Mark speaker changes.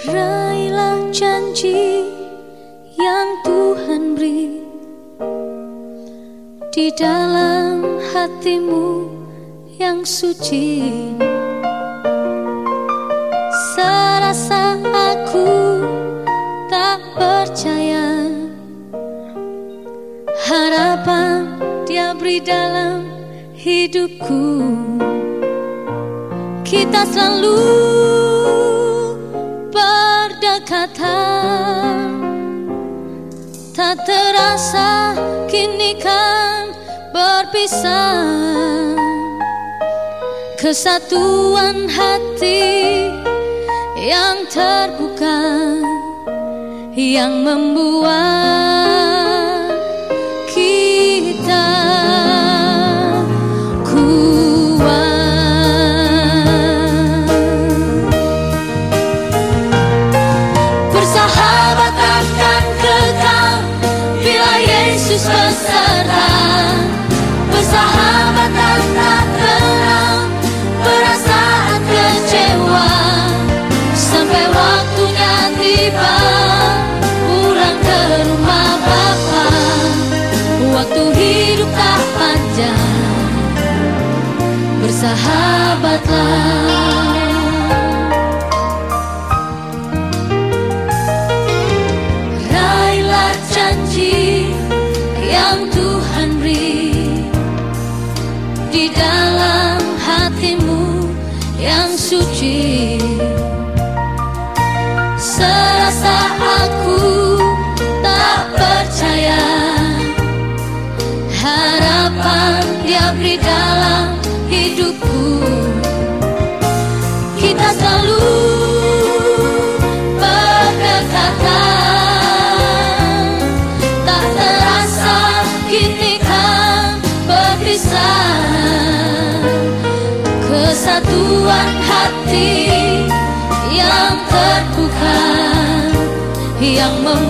Speaker 1: Raihlah janji yang Tuhan beri Di dalam hatimu yang suci. Serasa aku tak percaya. Harapan dia beri dalam hidupku. Kita selalu kata Tak terasa kini kan berpisah. Kesatuan hati yang terbuka Yang membuat bersahabatlah Raihlah janji yang Tuhan beri Di dalam hatimu yang suci Kesatuan hati yang terbuka Yang membuat